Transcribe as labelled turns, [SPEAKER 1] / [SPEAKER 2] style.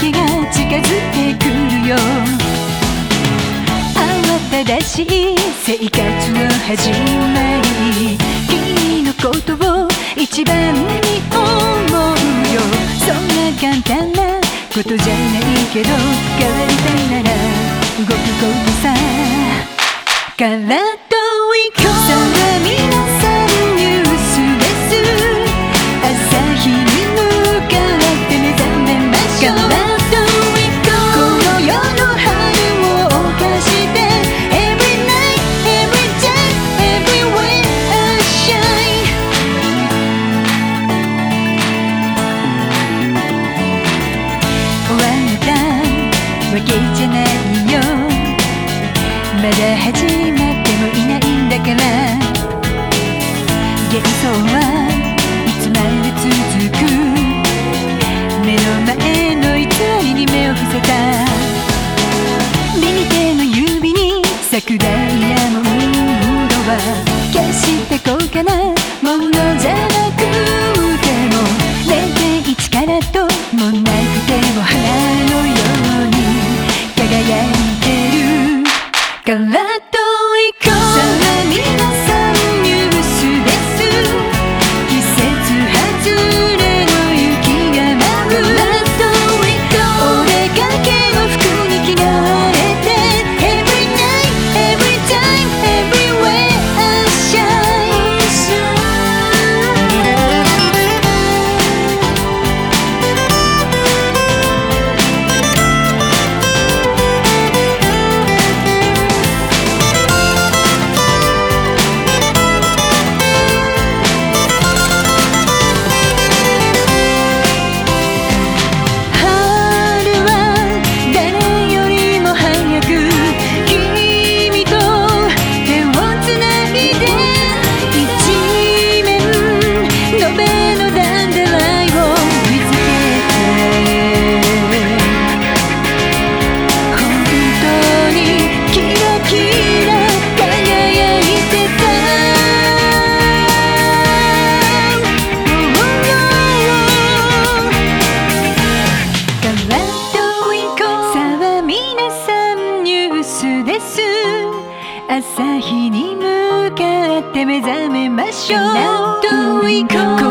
[SPEAKER 1] 過ごしては夜明けが近づいてくるよ。慌ただしい生活の始まり君のことを一番に思うよ。そんな簡単なことじゃないけど変わりたいなら動くことさ。かわけじゃないよ。まだ始まってもいないんだから。幻想はいつまで続く。目の前の偽りに目を伏せた。朝日に向かって目覚めましょう。といこう。